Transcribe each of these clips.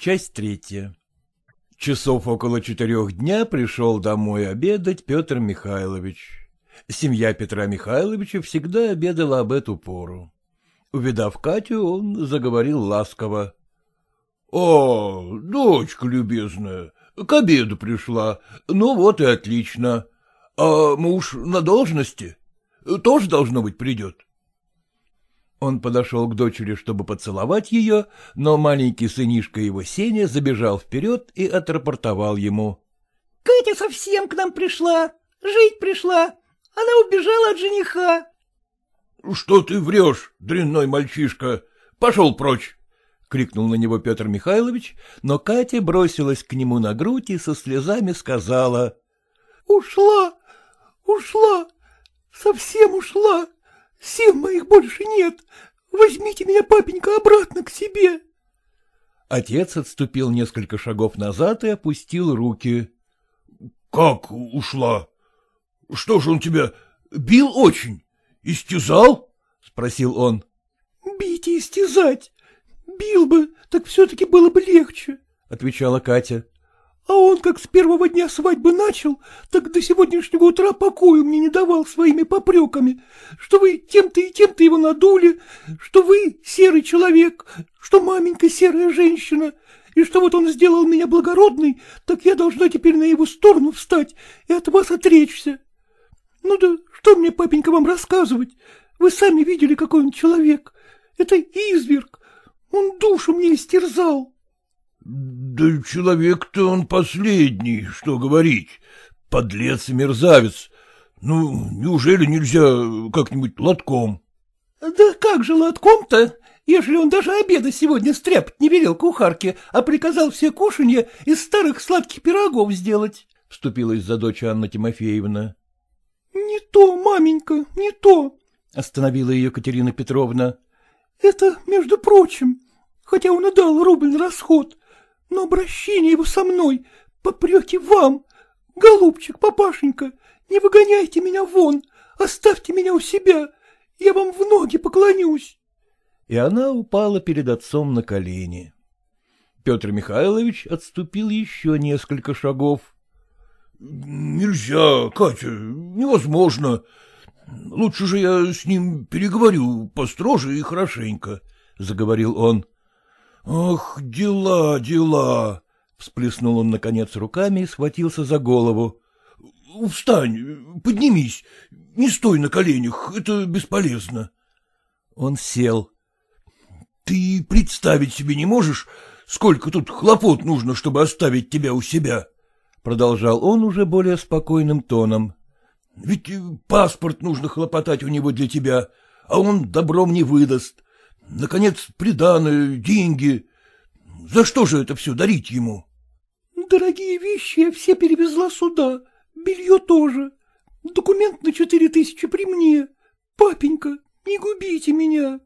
Часть третья. Часов около четырех дня пришел домой обедать Петр Михайлович. Семья Петра Михайловича всегда обедала об эту пору. Увидав Катю, он заговорил ласково. — О, дочка любезная, к обеду пришла. Ну вот и отлично. А муж на должности? Тоже, должно быть, придет. Он подошел к дочери, чтобы поцеловать ее, но маленький сынишка его Сеня забежал вперед и отрапортовал ему. — Катя совсем к нам пришла, жить пришла. Она убежала от жениха. — Что ты врешь, дрянной мальчишка? Пошел прочь! — крикнул на него Петр Михайлович, но Катя бросилась к нему на грудь и со слезами сказала. — Ушла, ушла, совсем ушла. Сил моих больше нет. Возьмите меня, папенька, обратно к себе. Отец отступил несколько шагов назад и опустил руки. — Как ушла? Что же он тебя бил очень? Истязал? — спросил он. — Бить и истязать. Бил бы, так все-таки было бы легче, — отвечала Катя. А он как с первого дня свадьбы начал, так до сегодняшнего утра покою мне не давал своими попреками, что вы тем-то и тем-то его надули, что вы серый человек, что маменька серая женщина, и что вот он сделал меня благородной, так я должна теперь на его сторону встать и от вас отречься. Ну да что мне, папенька, вам рассказывать? Вы сами видели, какой он человек. Это изверг. Он душу мне истерзал. Да человек-то он последний, что говорить. Подлец и мерзавец. Ну, неужели нельзя как-нибудь лотком? Да как же лотком-то, ежели он даже обеда сегодня стряпать не велел кухарке, а приказал все кушанья из старых сладких пирогов сделать? — вступилась за дочь Анна Тимофеевна. — Не то, маменька, не то, — остановила ее Катерина Петровна. — Это, между прочим, хотя он и дал рубль на расход, но обращение его со мной, попреки вам. Голубчик, папашенька, не выгоняйте меня вон, оставьте меня у себя, я вам в ноги поклонюсь. И она упала перед отцом на колени. Петр Михайлович отступил еще несколько шагов. — Нельзя, Катя, невозможно. Лучше же я с ним переговорю построже и хорошенько, — заговорил он. — Ах, дела, дела! — всплеснул он, наконец, руками и схватился за голову. — Встань, поднимись, не стой на коленях, это бесполезно. Он сел. — Ты представить себе не можешь, сколько тут хлопот нужно, чтобы оставить тебя у себя? — продолжал он уже более спокойным тоном. — Ведь паспорт нужно хлопотать у него для тебя, а он добром не выдаст. Наконец, приданое, деньги. За что же это все дарить ему? — Дорогие вещи я все перевезла сюда, белье тоже. Документ на четыре тысячи при мне. Папенька, не губите меня.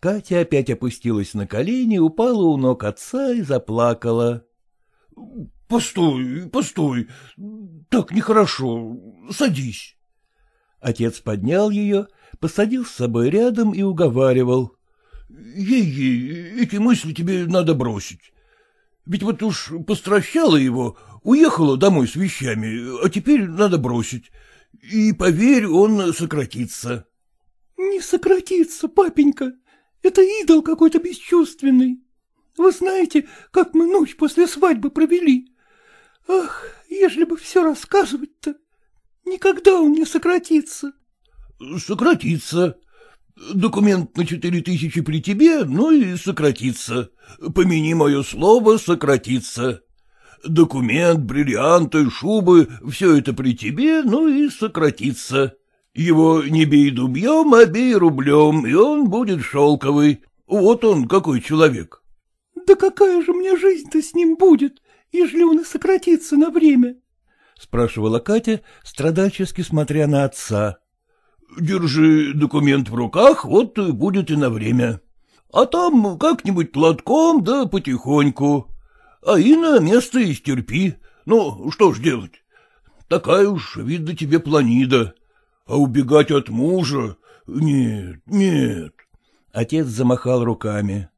Катя опять опустилась на колени, упала у ног отца и заплакала. — Постой, постой, так нехорошо, садись. Отец поднял ее, посадил с собой рядом и уговаривал. Ей-ей, эти мысли тебе надо бросить. Ведь вот уж постращала его, уехала домой с вещами, а теперь надо бросить. И, поверь, он сократится. — Не сократится, папенька. Это идол какой-то бесчувственный. Вы знаете, как мы ночь после свадьбы провели? Ах, ежели бы все рассказывать-то, никогда он не сократится. — Сократится, Документ на четыре тысячи при тебе, ну и сократится. Помяни мое слово, сократится. Документ, бриллианты, шубы — все это при тебе, ну и сократится. Его не бей дубьем, а бей рублем, и он будет шелковый. Вот он какой человек. — Да какая же мне жизнь-то с ним будет, ежели он и сократится на время? — спрашивала Катя, страдальчески смотря на отца. Держи документ в руках, вот будет и на время. А там как-нибудь лотком да потихоньку. А и на место и стерпи. Ну, что ж делать? Такая уж, видно, тебе планида. А убегать от мужа? Нет, нет. Отец замахал руками.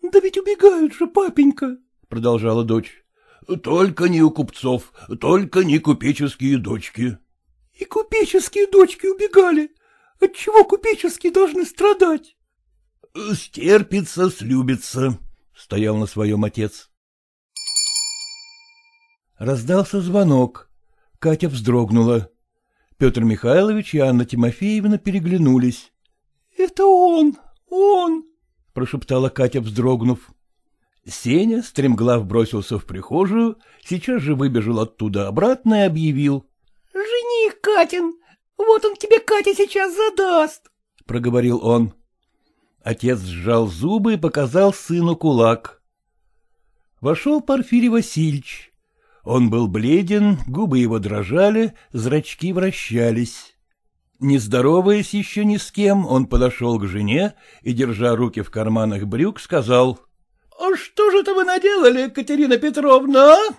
— Да ведь убегают же, папенька, — продолжала дочь. — Только не у купцов, только не купеческие дочки. — И купеческие дочки убегали. Отчего купеческие должны страдать? — Стерпится, слюбится, — стоял на своем отец. Раздался звонок. Катя вздрогнула. Петр Михайлович и Анна Тимофеевна переглянулись. — Это он, он! — прошептала Катя, вздрогнув. Сеня стремглав бросился в прихожую, сейчас же выбежал оттуда обратно и объявил. — Жених Катин! Вот он тебе, Катя, сейчас задаст! — проговорил он. Отец сжал зубы и показал сыну кулак. Вошел Порфирий Васильевич. Он был бледен, губы его дрожали, зрачки вращались. Не здороваясь еще ни с кем, он подошел к жене и, держа руки в карманах брюк, сказал. — А что же это вы наделали, Катерина Петровна, а?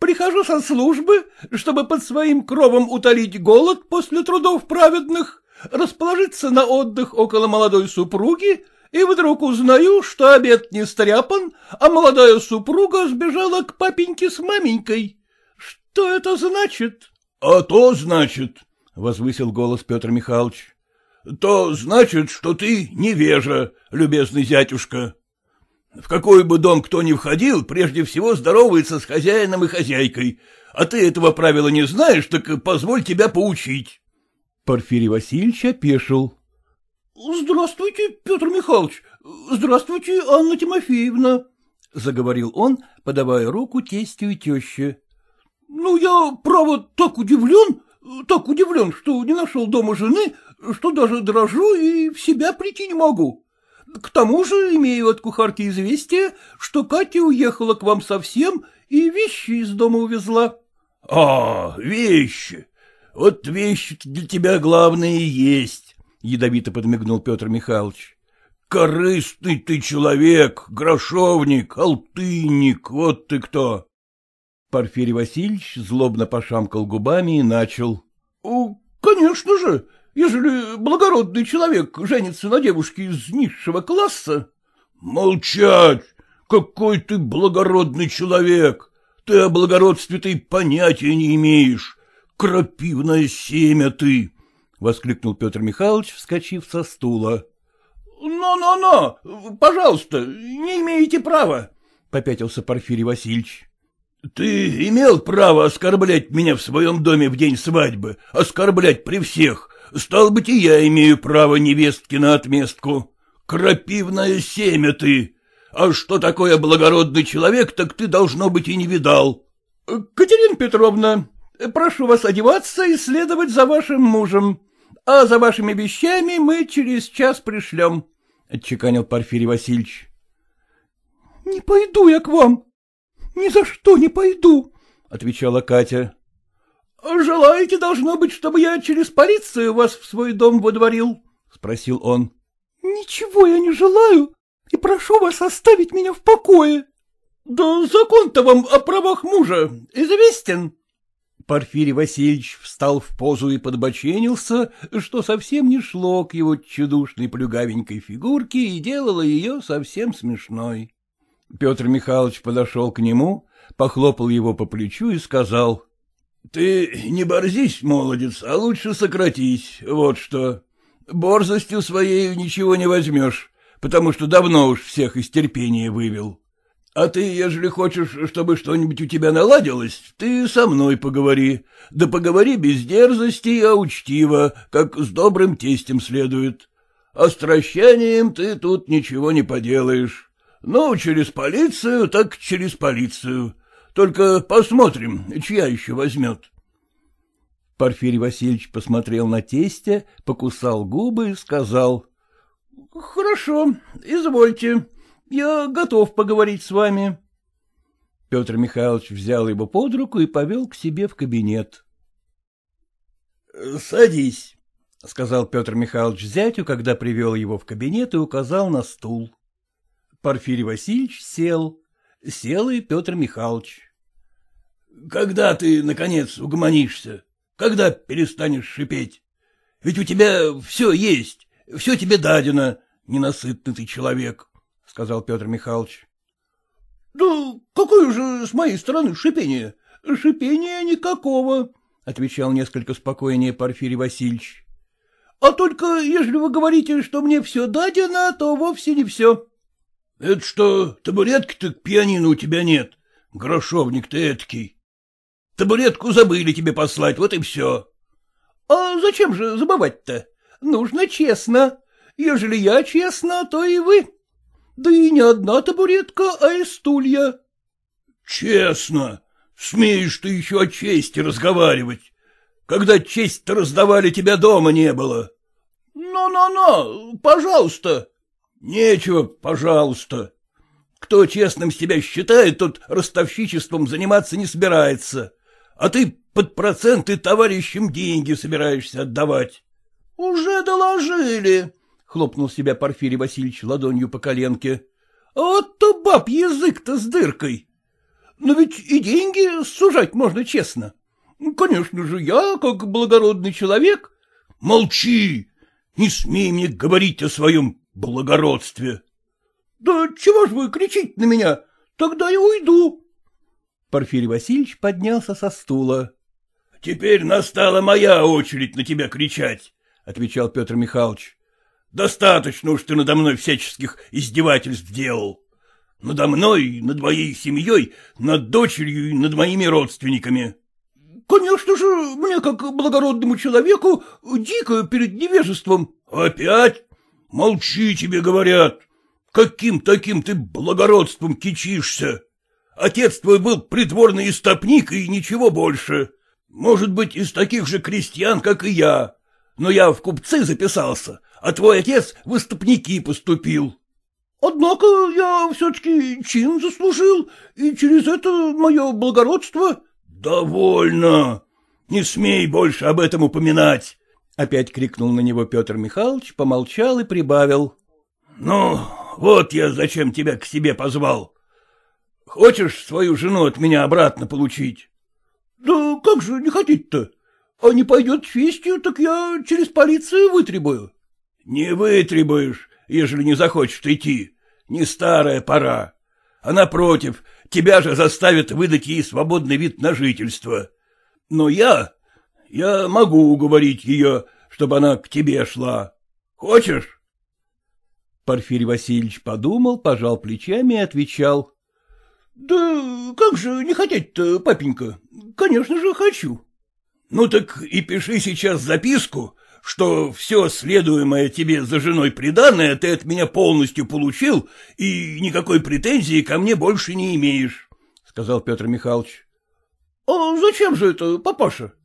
Прихожу со службы, чтобы под своим кровом утолить голод после трудов праведных, расположиться на отдых около молодой супруги, и вдруг узнаю, что обед не стряпан, а молодая супруга сбежала к папеньке с маменькой. Что это значит? — А то значит, — возвысил голос Петр Михайлович, — то значит, что ты невежа, любезный зятюшка. В какой бы дом кто ни входил, прежде всего здоровается с хозяином и хозяйкой, а ты этого правила не знаешь, так позволь тебя поучить. Порфирий Васильевич опешил. — Здравствуйте, Петр Михайлович. Здравствуйте, Анна Тимофеевна, — заговорил он, подавая руку тестю и теще. — Ну, я, право, так удивлен, так удивлен, что не нашел дома жены, что даже дрожу и в себя прийти не могу. К тому же имею от кухарки известие, что Катя уехала к вам совсем и вещи из дома увезла. — А, вещи! Вот вещи для тебя главное и есть, — ядовито подмигнул Петр Михайлович. — Корыстный ты человек, грошовник, алтынник, вот ты кто. Порфирий Васильевич злобно пошамкал губами и начал. — Конечно же, ежели благородный человек женится на девушке из низшего класса. — Молчать! Какой ты благородный человек! Ты о благородстве-то понятия не имеешь. Крапивное семя ты! — воскликнул Петр Михайлович, вскочив со стула. «Но-но-но! Пожалуйста, не имеете права!» — попятился Порфирий Васильевич. — Ты имел право оскорблять меня в своем доме в день свадьбы, оскорблять при всех, Стал быть, и я имею право невестки на отместку. Крапивное семя ты. А что такое благородный человек, так ты, должно быть, и не видал. — Катерина Петровна, прошу вас одеваться и следовать за вашим мужем, а за вашими вещами мы через час пришлем, — отчеканил Порфирий Васильевич. — Не пойду я к вам, ни за что не пойду, — отвечала Катя. — Желаете, должно быть, чтобы я через полицию вас в свой дом водворил? — спросил он. — Ничего я не желаю и прошу вас оставить меня в покое. — Да закон-то вам о правах мужа известен. Порфирий Васильевич встал в позу и подбоченился, что совсем не шло к его чудушной плюгавенькой фигурке и делало ее совсем смешной. Петр Михайлович подошел к нему, похлопал его по плечу и сказал — ты не борзись, молодец, а лучше сократись, вот что. Борзостью своей ничего не возьмешь, потому что давно уж всех из терпения вывел. А ты, ежели хочешь, чтобы что-нибудь у тебя наладилось, ты со мной поговори. Да поговори без дерзости, а учтиво, как с добрым тестем следует. А с ты тут ничего не поделаешь. Ну, через полицию, так через полицию. Только посмотрим, чья еще возьмет. Порфирий Васильевич посмотрел на тестя, покусал губы и сказал. — Хорошо, извольте, я готов поговорить с вами. Петр Михайлович взял его под руку и повел к себе в кабинет. — Садись, — сказал Петр Михайлович зятю, когда привел его в кабинет и указал на стул. Порфирий Васильевич сел. Сел и Петр Михайлович. — Когда ты, наконец, угомонишься? Когда перестанешь шипеть? Ведь у тебя все есть, все тебе дадено, ненасытный ты человек, — сказал Петр Михайлович. — Да какое же с моей стороны шипение? Шипения никакого, — отвечал несколько спокойнее Порфирий Васильевич. — А только, ежели вы говорите, что мне все дадено, то вовсе не все. — Это что, табуретки-то к пианино у тебя нет? Грошовник ты эткий. Табуретку забыли тебе послать, вот и все. — А зачем же забывать-то? Нужно честно. Ежели я честно, то и вы. Да и не одна табуретка, а и стулья. — Честно. Смеешь ты еще о чести разговаривать. Когда честь-то раздавали, тебя дома не было. Ну-ну-ну, пожалуйста. Нечего, пожалуйста. Кто честным себя считает, тот ростовщичеством заниматься не собирается. А ты под проценты товарищам деньги собираешься отдавать. — Уже доложили, — хлопнул себя Порфирий Васильевич ладонью по коленке. — Вот то баб язык-то с дыркой. Но ведь и деньги сужать можно честно. Конечно же, я, как благородный человек... — Молчи! Не смей мне говорить о своем благородстве. — Да чего ж вы кричите на меня? Тогда я уйду. Порфирий Васильевич поднялся со стула. — Теперь настала моя очередь на тебя кричать, — отвечал Петр Михайлович. — Достаточно уж ты надо мной всяческих издевательств делал. Надо мной, над моей семьей, над дочерью и над моими родственниками. — Конечно же, мне, как благородному человеку, дико перед невежеством. — Опять? Молчи, тебе говорят. Каким таким ты благородством кичишься? Отец твой был придворный истопник и ничего больше. Может быть, из таких же крестьян, как и я. Но я в купцы записался, а твой отец в истопники поступил. Однако я все-таки чин заслужил, и через это мое благородство... — Довольно! Не смей больше об этом упоминать! — опять крикнул на него Петр Михайлович, помолчал и прибавил. — Ну, вот я зачем тебя к себе позвал. Хочешь свою жену от меня обратно получить? — Да как же не хотите-то? А не пойдет честью, так я через полицию вытребую. — Не вытребуешь ежели не захочет идти. Не старая пора. А напротив, тебя же заставят выдать ей свободный вид на жительство. Но я... я могу уговорить ее, чтобы она к тебе шла. Хочешь? Порфирий Васильевич подумал, пожал плечами и отвечал. — Да как же не хотеть-то, папенька? Конечно же, хочу. — Ну так и пиши сейчас записку, что все следуемое тебе за женой приданное ты от меня полностью получил и никакой претензии ко мне больше не имеешь, — сказал Петр Михайлович. — А зачем же это, папаша? —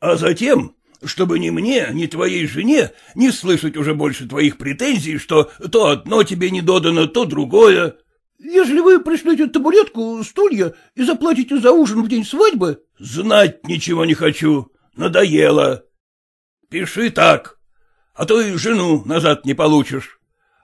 А затем, чтобы ни мне, ни твоей жене не слышать уже больше твоих претензий, что то одно тебе не додано, то другое. — Ежели вы пришлете табуретку, стулья и заплатите за ужин в день свадьбы... — Знать ничего не хочу. Надоело. Пиши так, а то и жену назад не получишь.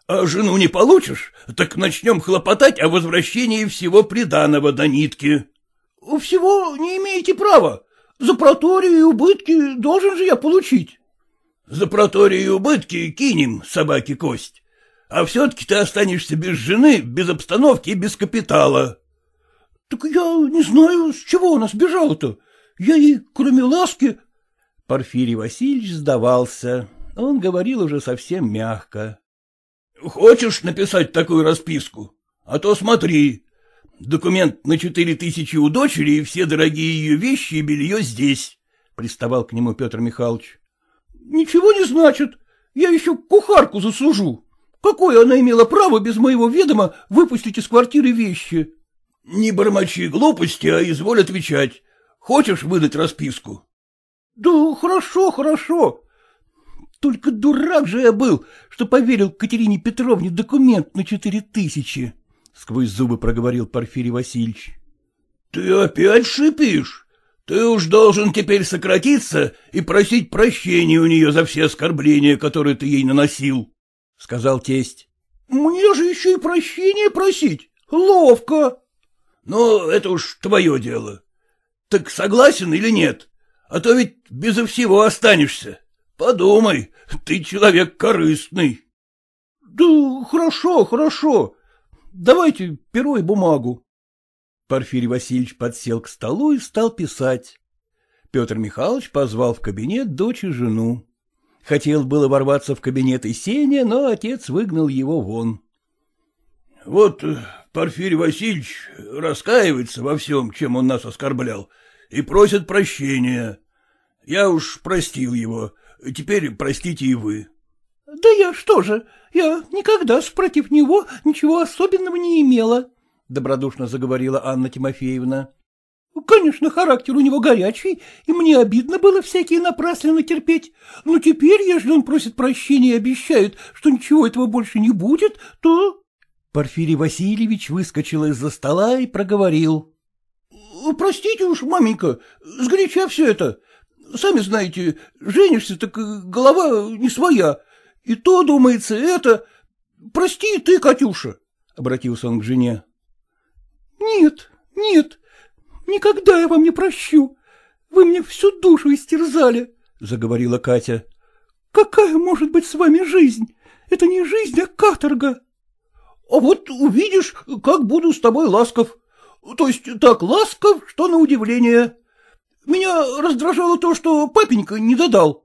А жену не получишь, так начнем хлопотать о возвращении всего приданого до нитки. — Всего не имеете права. За проторию и убытки должен же я получить. — За проторию и убытки кинем собаке кость. А все-таки ты останешься без жены, без обстановки и без капитала. — Так я не знаю, с чего она сбежала-то. Я ей, кроме ласки, Порфирий Васильевич сдавался. Он говорил уже совсем мягко. — Хочешь написать такую расписку? А то смотри. Документ на четыре тысячи у дочери и все дорогие ее вещи и белье здесь, — приставал к нему Петр Михайлович. — Ничего не значит. Я еще кухарку заслужу. Какое она имела право без моего ведома выпустить из квартиры вещи? — Не бормочи глупости, а изволь отвечать. Хочешь выдать расписку? Да хорошо, хорошо. Только дурак же я был, что поверил Катерине Петровне документ на четыре тысячи, — сквозь зубы проговорил Порфирий Васильевич. — Ты опять шипишь? Ты уж должен теперь сократиться и просить прощения у нее за все оскорбления, которые ты ей наносил, — сказал тесть. — Мне же еще и прощения просить. Ловко. — Ну, это уж твое дело. Так согласен или нет? А то ведь безо всего останешься. Подумай, ты человек корыстный. — Да хорошо, хорошо. Давайте перо и бумагу. Порфирий Васильевич подсел к столу и стал писать. Петр Михайлович позвал в кабинет дочь и жену. Хотел было ворваться в кабинет и Сеня, но отец выгнал его вон. — Вот Порфирий Васильевич раскаивается во всем, чем он нас оскорблял, и просит прощения. Я уж простил его, теперь простите и вы. — Да я что же, я никогда против него ничего особенного не имела, — добродушно заговорила Анна Тимофеевна. Конечно, характер у него горячий, и мне обидно было всякие напрасленно терпеть. Но теперь, если он просит прощения и обещает, что ничего этого больше не будет, то... Порфирий Васильевич выскочил из-за стола и проговорил. — Простите уж, маменька, сгоряча все это. Сами знаете, женишься, так голова не своя. И то, думается, это... Прости ты, Катюша, — обратился он к жене. — Нет, нет, Никогда я вам не прощу. Вы мне всю душу истерзали, — заговорила Катя. — Какая может быть с вами жизнь? Это не жизнь, а каторга. — А вот увидишь, как буду с тобой ласков. То есть так ласков, что на удивление. Меня раздражало то, что папенька не додал.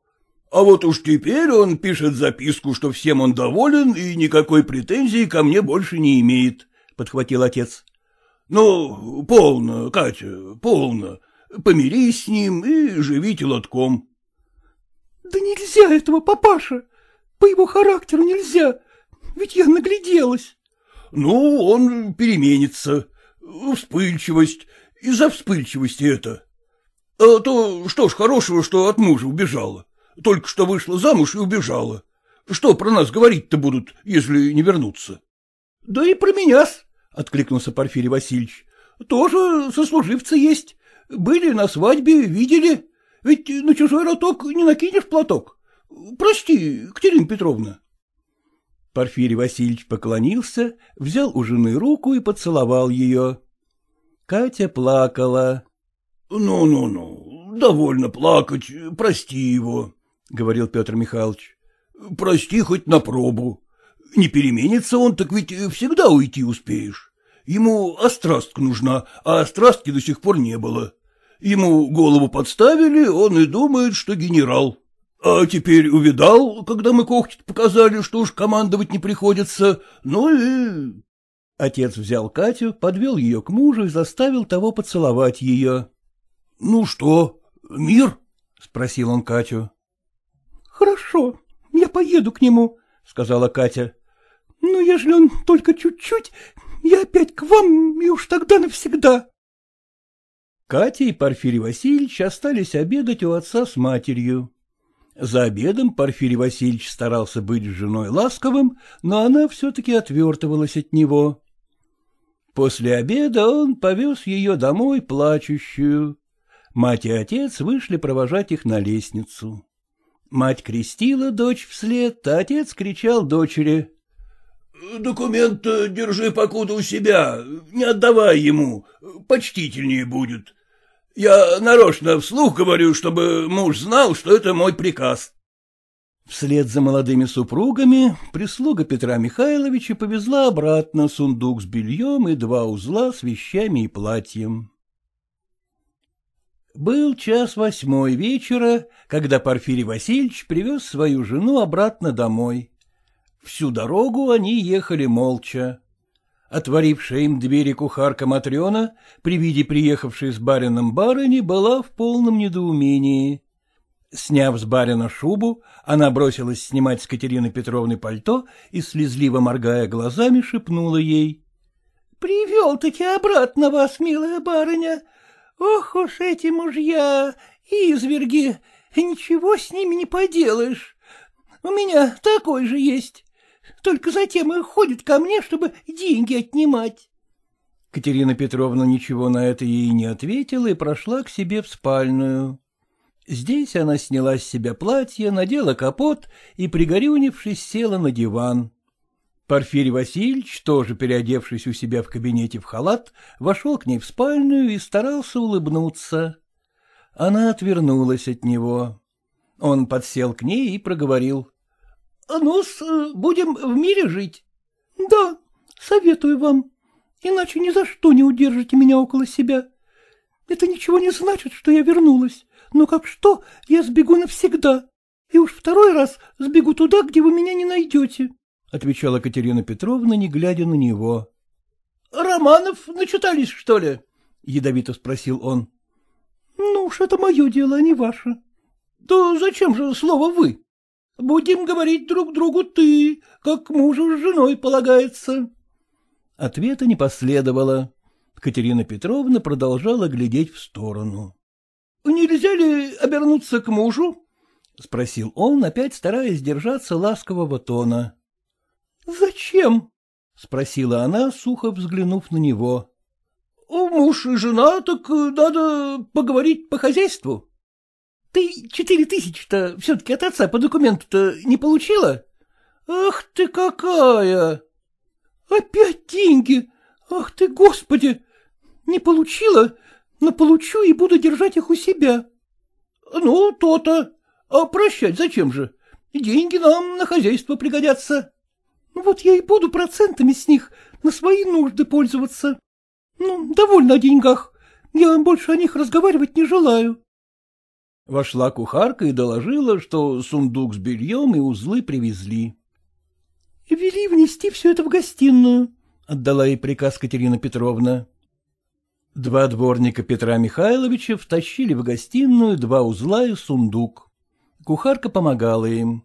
А вот уж теперь он пишет записку, что всем он доволен и никакой претензии ко мне больше не имеет, — подхватил отец. — Ну, полно, Катя, полно. Помирись с ним и живите лотком. — Да нельзя этого, папаша. По его характеру нельзя. Ведь я нагляделась. — Ну, он переменится. Вспыльчивость. Из-за вспыльчивости это. А то что ж хорошего, что от мужа убежала. Только что вышла замуж и убежала. Что про нас говорить-то будут, если не вернутся? — Да и про меня-с. — откликнулся Порфирий Васильевич. — Тоже сослуживцы есть. Были на свадьбе, видели. Ведь на чужой роток не накинешь платок. Прости, Катерина Петровна. Порфирий Васильевич поклонился, взял у жены руку и поцеловал ее. Катя плакала. «Ну, — Ну-ну-ну, довольно плакать, прости его, — говорил Петр Михайлович. — Прости хоть на пробу. Не переменится он, так ведь всегда уйти успеешь. Ему острастка нужна, а острастки до сих пор не было. Ему голову подставили, он и думает, что генерал. А теперь увидал, когда мы когти показали, что уж командовать не приходится, ну и... Отец взял Катю, подвел ее к мужу и заставил того поцеловать ее. — Ну что, мир? — спросил он Катю. — Хорошо, я поеду к нему, — сказала Катя. — Но ежели он только чуть-чуть, я опять к вам, и уж тогда навсегда. Катя и Порфирий Васильевич остались обедать у отца с матерью. За обедом Порфирий Васильевич старался быть с женой ласковым, но она все-таки отвертывалась от него. После обеда он повез ее домой плачущую. Мать и отец вышли провожать их на лестницу. Мать крестила дочь вслед, а отец кричал дочери. — Документ держи покуда у себя, не отдавай ему, почтительнее будет. Я нарочно вслух говорю, чтобы муж знал, что это мой приказ. Вслед за молодыми супругами прислуга Петра Михайловича повезла обратно сундук с бельем и два узла с вещами и платьем. Был час восьмой вечера, когда Порфирий Васильевич привез свою жену обратно домой. Всю дорогу они ехали молча. Отворившая им двери кухарка Матрена при виде приехавшей с барином барыни была в полном недоумении. Сняв с барина шубу, она бросилась снимать с Катерины Петровны пальто и, слезливо моргая глазами, шепнула ей. — Привел-таки обратно вас, милая барыня. Ох уж эти мужья, изверги, ничего с ними не поделаешь. У меня такой же есть. Только затем и ходит ко мне, чтобы деньги отнимать. Катерина Петровна ничего на это ей не ответила и прошла к себе в спальную. Здесь она сняла с себя платье, надела капот и, пригорюнившись, села на диван. Порфирий Васильевич, тоже переодевшись у себя в кабинете в халат, вошел к ней в спальню и старался улыбнуться. Она отвернулась от него. Он подсел к ней и проговорил. — Ну-с, будем в мире жить. — Да, Советую вам, иначе ни за что не удержите меня около себя. Это ничего не значит, что я вернулась, но как что, я сбегу навсегда, и уж второй раз сбегу туда, где вы меня не найдете, — отвечала Катерина Петровна, не глядя на него. — Романов начитались, что ли? — ядовито спросил он. — Ну уж это мое дело, а не ваше. — Да зачем же слово «вы»? Будем говорить друг другу «ты», как мужу с женой полагается. Ответа не последовало. Катерина Петровна продолжала глядеть в сторону. — Нельзя ли обернуться к мужу? — спросил он, опять стараясь держаться ласкового тона. — Зачем? — спросила она, сухо взглянув на него. — Муж и жена, так надо поговорить по хозяйству. — Ты четыре тысячи-то все-таки от отца по документу-то не получила? Ах ты какая! — Опять деньги! Ах ты, господи! Не получила, но получу и буду держать их у себя. — Ну, то-то. А прощать зачем же? Деньги нам на хозяйство пригодятся. Ну вот я и буду процентами с них на свои нужды пользоваться. Ну, довольно о деньгах. Я больше о них разговаривать не желаю. Вошла кухарка и доложила, что сундук с бельем и узлы привезли. — Вели внести все это в гостиную, — отдала ей приказ Катерина Петровна. Два дворника Петра Михайловича втащили в гостиную два узла и сундук. Кухарка помогала им. —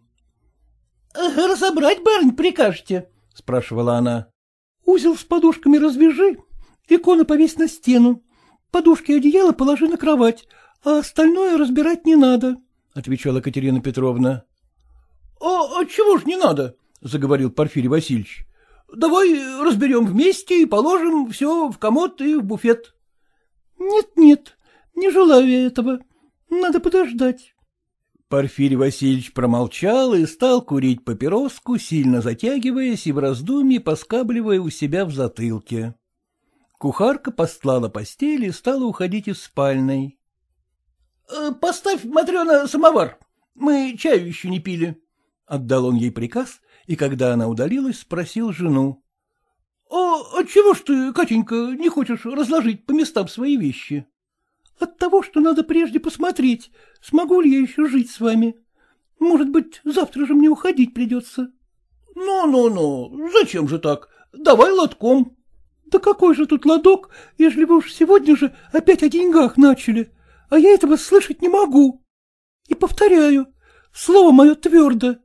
Разобрать, барынь, прикажете? — спрашивала она. — Узел с подушками развяжи, икону повесь на стену, подушки и одеяло положи на кровать, а остальное разбирать не надо, — отвечала Катерина Петровна. — А чего ж не надо? — заговорил Порфирий Васильевич. — Давай разберем вместе и положим все в комод и в буфет. Нет, — Нет-нет, не желаю я этого. Надо подождать. Порфирий Васильевич промолчал и стал курить папироску, сильно затягиваясь и в раздумье поскабливая у себя в затылке. Кухарка постлала постель и стала уходить из спальной. «Э, — Поставь, Матрена, самовар. Мы чаю еще не пили. Отдал он ей приказ, и когда она удалилась, спросил жену. — А отчего ж ты, Катенька, не хочешь разложить по местам свои вещи? От того, что надо прежде посмотреть, смогу ли я еще жить с вами. Может быть, завтра же мне уходить придется. Ну-ну-ну, зачем же так? Давай лотком. Да какой же тут лоток, если вы уж сегодня же опять о деньгах начали, а я этого слышать не могу. И повторяю, слово мое твердо.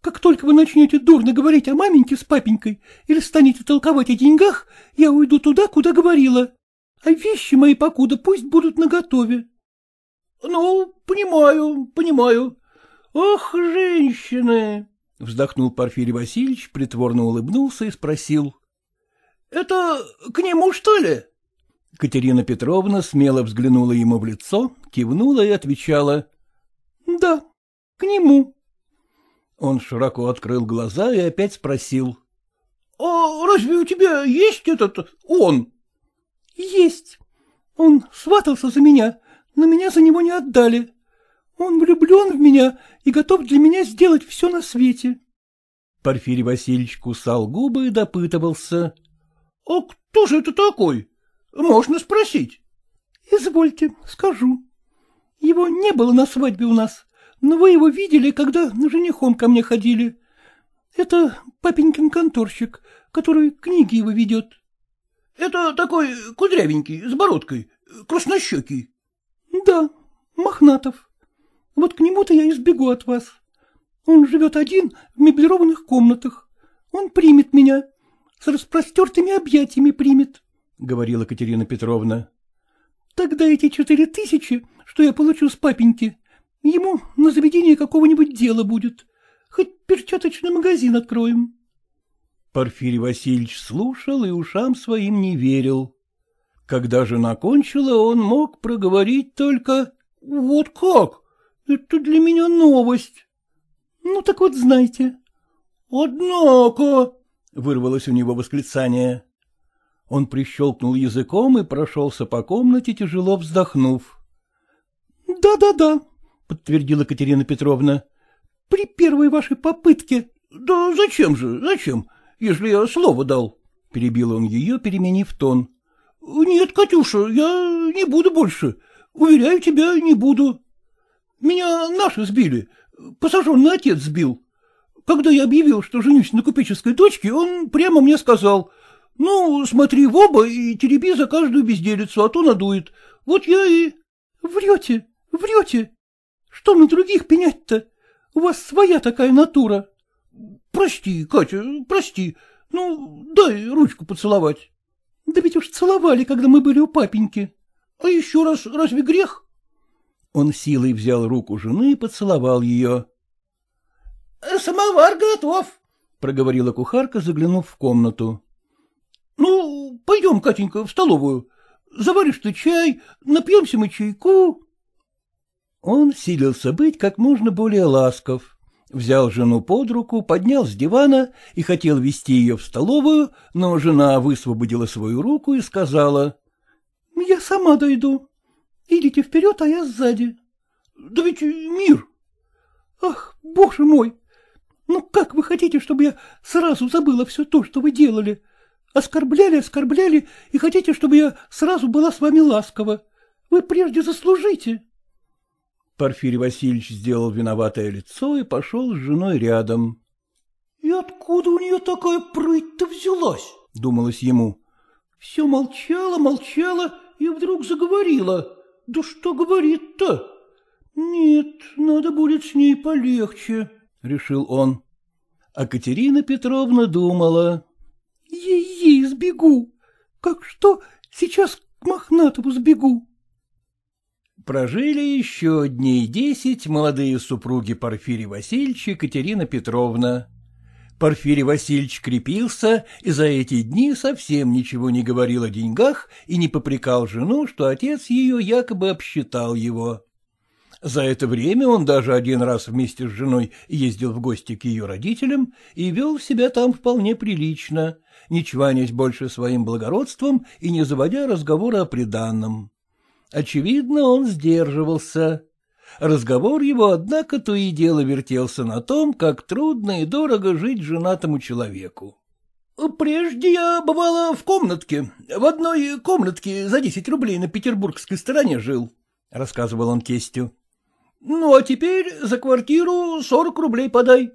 Как только вы начнете дурно говорить о маменьке с папенькой или станете толковать о деньгах, я уйду туда, куда говорила а вещи мои покуда пусть будут наготове. — Ну, понимаю, понимаю. Ох, женщины! — вздохнул Порфирий Васильевич, притворно улыбнулся и спросил. — Это к нему, что ли? Катерина Петровна смело взглянула ему в лицо, кивнула и отвечала. — Да, к нему. Он широко открыл глаза и опять спросил. — А разве у тебя есть этот он? — Есть. Он сватался за меня, но меня за него не отдали. Он влюблен в меня и готов для меня сделать все на свете. Порфирий Васильевич кусал губы и допытывался. — А кто же это такой? Можно спросить. — Извольте, скажу. Его не было на свадьбе у нас, но вы его видели, когда женихом ко мне ходили. Это папенькин конторщик, который книги его ведет. — Это такой кудрявенький, с бородкой, краснощекий. — Да, Мохнатов. Вот к нему-то я избегу от вас. Он живет один в меблированных комнатах. Он примет меня, с распростертыми объятиями примет, — говорила Катерина Петровна. — Тогда эти четыре тысячи, что я получу с папеньки, ему на заведение какого-нибудь дела будет. Хоть перчаточный магазин откроем. Порфирий Васильевич слушал и ушам своим не верил. Когда жена кончила, он мог проговорить только «Вот как? Это для меня новость». «Ну так вот знайте». «Однако...» — вырвалось у него восклицание. Он прищелкнул языком и прошелся по комнате, тяжело вздохнув. «Да-да-да», — подтвердила Катерина Петровна. «При первой вашей попытке...» «Да зачем же, зачем? Если я слово дал. — перебил он ее, переменив тон. — Нет, Катюша, я не буду больше. Уверяю тебя, не буду. Меня наши сбили. Посаженный отец сбил. Когда я объявил, что женюсь на купеческой дочке, он прямо мне сказал, ну, смотри в оба и тереби за каждую безделицу, а то надует. Вот я и... Врете, врете. Что на других пенять-то? У вас своя такая натура. Прости, Катя, прости. Ну, дай ручку поцеловать. Да ведь уж целовали, когда мы были у папеньки. А еще раз разве грех? Он силой взял руку жены и поцеловал ее. — Самовар готов, — проговорила кухарка, заглянув в комнату. — Ну, пойдем, Катенька, в столовую. Заваришь ты чай, напьемся мы чайку. Он силился быть как можно более ласков. Взял жену под руку, поднял с дивана и хотел вести ее в столовую, но жена высвободила свою руку и сказала. — Я сама дойду. Идите вперед, а я сзади. — Да ведь мир. — Ах, боже мой! Ну как вы хотите, чтобы я сразу забыла все то, что вы делали? Оскорбляли, оскорбляли, и хотите, чтобы я сразу была с вами ласкова? Вы прежде заслужите. Порфирий Васильевич сделал виноватое лицо и пошел с женой рядом. — И откуда у нее такая прыть-то взялась? — думалось ему. — Все молчала, молчала и вдруг заговорила. Да что говорит-то? Нет, надо будет с ней полегче, — решил он. А Катерина Петровна думала. Ей-ей, сбегу. Как что, сейчас к Мохнатову сбегу. Прожили еще дней десять молодые супруги Порфирий Васильевич и Катерина Петровна. Порфирий Васильевич крепился и за эти дни совсем ничего не говорил о деньгах и не попрекал жену, что отец ее якобы обсчитал его. За это время он даже один раз вместе с женой ездил в гости к ее родителям и вел себя там вполне прилично, не чванясь больше своим благородством и не заводя разговора о приданном. Очевидно, он сдерживался. Разговор его, однако, то и дело вертелся на том, как трудно и дорого жить женатому человеку. — Прежде я, бывало, в комнатке, в одной комнатке за десять рублей на петербургской стороне жил, — рассказывал он тестю. — Ну, а теперь за квартиру сорок рублей подай.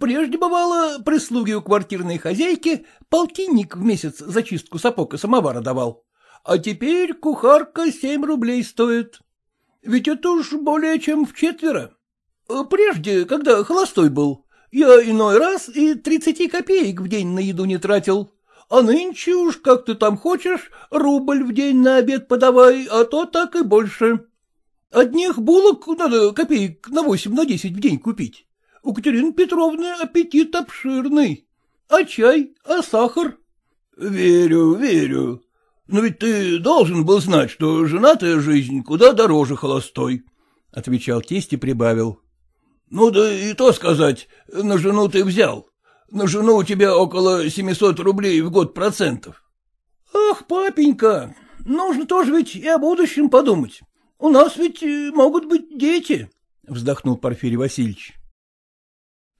Прежде, бывало, прислуги у квартирной хозяйки полтинник в месяц за чистку сапог и самовара давал, а теперь кухарка семь рублей стоит. Ведь это уж более чем в четверо. Прежде, когда холостой был, я иной раз и тридцати копеек в день на еду не тратил. А нынче уж, как ты там хочешь, рубль в день на обед подавай, а то так и больше. Одних булок надо копеек на восемь, на десять в день купить. У Катерины Петровны аппетит обширный. А чай, а сахар? — Верю, верю. Но ведь ты должен был знать, что женатая жизнь куда дороже холостой, — отвечал тесть и прибавил. — Ну да и то сказать, на жену ты взял. На жену у тебя около семисот рублей в год процентов. — Ах, папенька, нужно тоже ведь и о будущем подумать. У нас ведь э, могут быть дети, — вздохнул Порфирий Васильевич.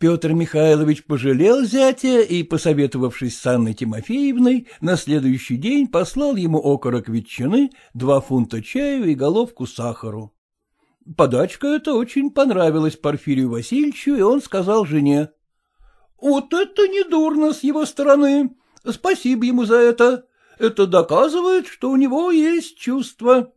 Петр Михайлович пожалел зятя и, посоветовавшись с Анной Тимофеевной, на следующий день послал ему окорок ветчины, два фунта чаю и головку сахару. Подачка эта очень понравилась Порфирию Васильевичу, и он сказал жене. — Вот это недурно с его стороны. Спасибо ему за это. Это доказывает, что у него есть чувство.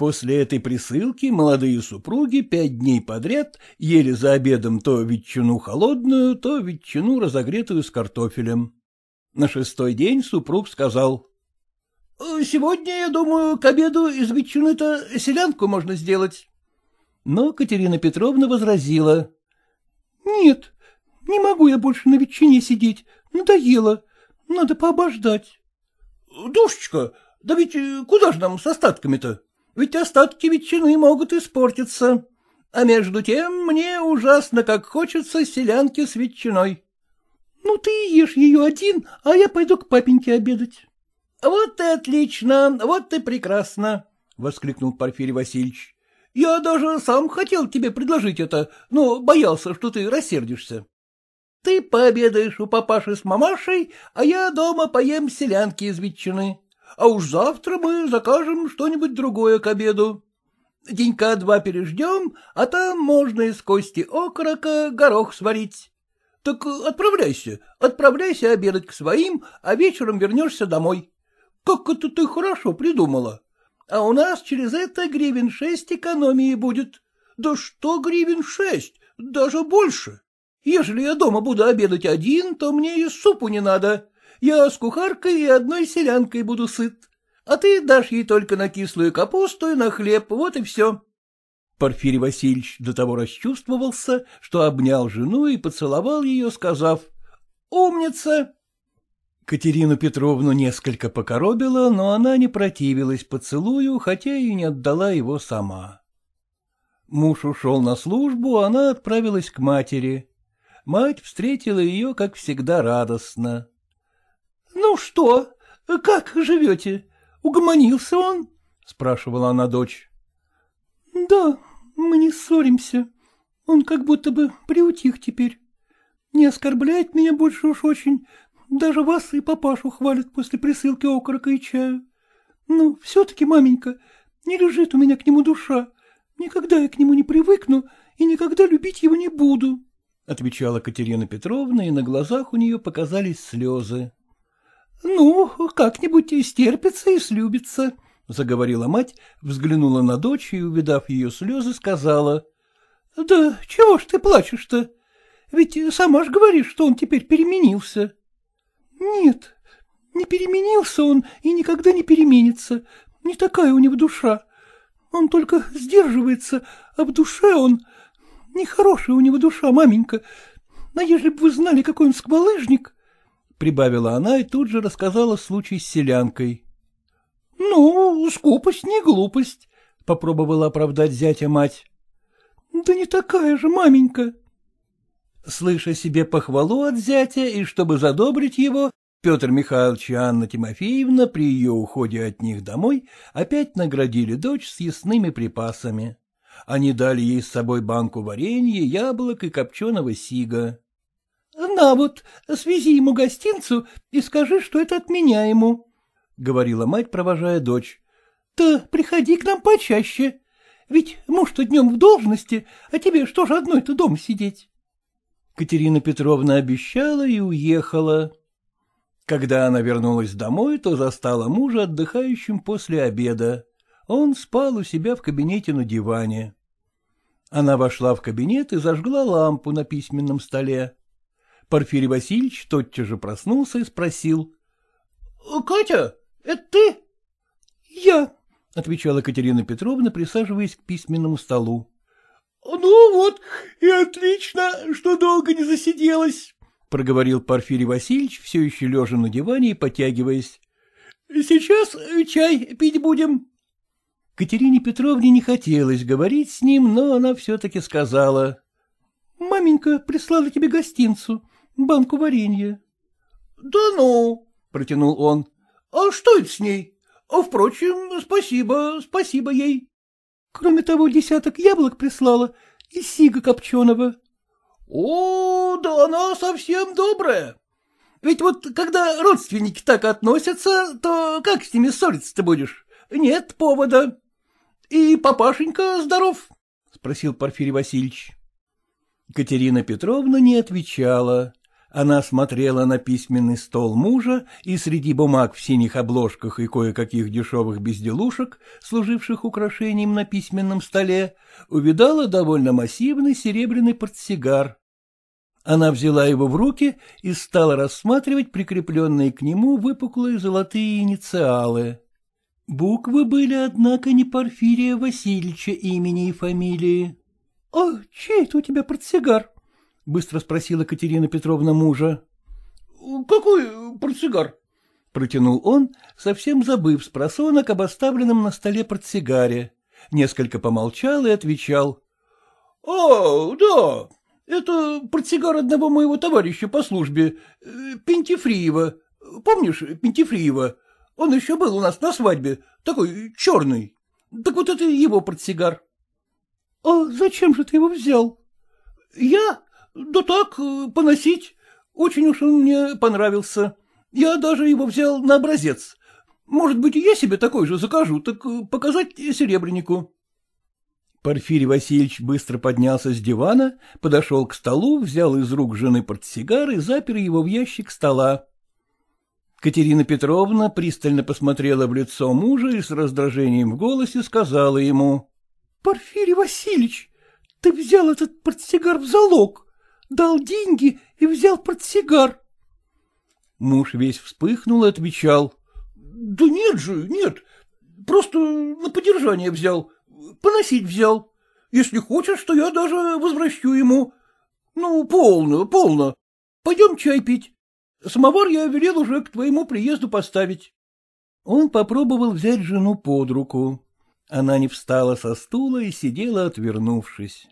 После этой присылки молодые супруги пять дней подряд ели за обедом то ветчину холодную, то ветчину разогретую с картофелем. На шестой день супруг сказал. — Сегодня, я думаю, к обеду из ветчины-то селянку можно сделать. Но Катерина Петровна возразила. — Нет, не могу я больше на ветчине сидеть, надоело, надо пообождать. — Душечка, да ведь куда же нам с остатками-то? Ведь остатки ветчины могут испортиться. А между тем мне ужасно как хочется селянки с ветчиной. — Ну, ты ешь ее один, а я пойду к папеньке обедать. — Вот и отлично, вот и прекрасно, — воскликнул Порфирий Васильевич. — Я даже сам хотел тебе предложить это, но боялся, что ты рассердишься. Ты пообедаешь у папаши с мамашей, а я дома поем селянки из ветчины. А уж завтра мы закажем что-нибудь другое к обеду. Денька два переждем, а там можно из кости окорока горох сварить. Так отправляйся, отправляйся обедать к своим, а вечером вернешься домой. Как это ты хорошо придумала. А у нас через это гривен шесть экономии будет. Да что гривен шесть, даже больше. Ежели я дома буду обедать один, то мне и супу не надо. Я с кухаркой и одной селянкой буду сыт. А ты дашь ей только на кислую капусту и на хлеб, вот и все. Порфирий Васильевич до того расчувствовался, что обнял жену и поцеловал ее, сказав «Умница!». Катерину Петровну несколько покоробила, но она не противилась поцелую, хотя и не отдала его сама. Муж ушел на службу, она отправилась к матери. Мать встретила ее, как всегда, радостно. — Ну что, как живете? Угомонился он? — спрашивала она дочь. — Да, мы не ссоримся. Он как будто бы приутих теперь. Не оскорбляет меня больше уж очень. Даже вас и папашу хвалят после присылки окорока и чаю. Ну, все-таки, маменька, не лежит у меня к нему душа. Никогда я к нему не привыкну и никогда любить его не буду. — отвечала Катерина Петровна, и на глазах у нее показались слезы. — Ну, как-нибудь и стерпится и слюбится, — заговорила мать, взглянула на дочь и, увидав ее слезы, сказала. — Да чего ж ты плачешь-то? Ведь сама ж говоришь, что он теперь переменился. — Нет, не переменился он и никогда не переменится. Не такая у него душа. Он только сдерживается, а в душе он... Нехорошая у него душа, маменька. А ежели бы вы знали, какой он сквалыжник... — прибавила она и тут же рассказала случай с селянкой. — Ну, скупость не глупость, — попробовала оправдать зятя мать. — Да не такая же, маменька. Слыша себе похвалу от зятя и чтобы задобрить его, Петр Михайлович и Анна Тимофеевна при ее уходе от них домой опять наградили дочь съестными припасами. Они дали ей с собой банку варенья, яблок и копченого сига. — На вот, свези ему гостинцу и скажи, что это от меня ему, — говорила мать, провожая дочь. — Да приходи к нам почаще, ведь муж-то днем в должности, а тебе что же одной-то дом сидеть? Катерина Петровна обещала и уехала. Когда она вернулась домой, то застала мужа отдыхающим после обеда. Он спал у себя в кабинете на диване. Она вошла в кабинет и зажгла лампу на письменном столе. Порфирий Васильевич тотчас же проснулся и спросил. — Катя, это ты? — Я, — отвечала Катерина Петровна, присаживаясь к письменному столу. — Ну вот, и отлично, что долго не засиделась, — проговорил Порфирий Васильевич, все еще лежа на диване и потягиваясь. — Сейчас чай пить будем. Катерине Петровне не хотелось говорить с ним, но она все-таки сказала. — Маменька прислала тебе гостинцу, банку варенья. — Да ну, — протянул он, — а что это с ней? А, впрочем, спасибо, спасибо ей. Кроме того, десяток яблок прислала и сига копченого. О, да она совсем добрая. Ведь вот когда родственники так относятся, то как с ними ссориться-то будешь? Нет повода. И папашенька здоров? — спросил Порфирий Васильевич. Катерина Петровна не отвечала. Она смотрела на письменный стол мужа и среди бумаг в синих обложках и кое-каких дешевых безделушек, служивших украшением на письменном столе, увидала довольно массивный серебряный портсигар. Она взяла его в руки и стала рассматривать прикрепленные к нему выпуклые золотые инициалы. Буквы были, однако, не Порфирия Васильевича имени и фамилии. — А чей это у тебя портсигар? — быстро спросила Катерина Петровна мужа. — Какой портсигар? — протянул он, совсем забыв с просонок об оставленном на столе портсигаре. Несколько помолчал и отвечал. — А, да, это портсигар одного моего товарища по службе, э, Пентифриева. Помнишь Пентифриева? Он еще был у нас на свадьбе, такой черный. Так вот это его портсигар. — А зачем же ты его взял? — Я? Да так, поносить. Очень уж он мне понравился. Я даже его взял на образец. Может быть, я себе такой же закажу, так показать серебрянику. Порфирий Васильевич быстро поднялся с дивана, подошел к столу, взял из рук жены портсигар и запер его в ящик стола. Катерина Петровна пристально посмотрела в лицо мужа и с раздражением в голосе сказала ему. — Порфирий Васильевич, ты взял этот портсигар в залог, дал деньги и взял портсигар. Муж весь вспыхнул и отвечал. — Да нет же, нет, просто на поддержание взял, поносить взял. Если хочешь, то я даже возвращу ему. Ну, полно, полно. Пойдем чай пить. Самовар я велел уже к твоему приезду поставить. Он попробовал взять жену под руку. Она не встала со стула и сидела, отвернувшись.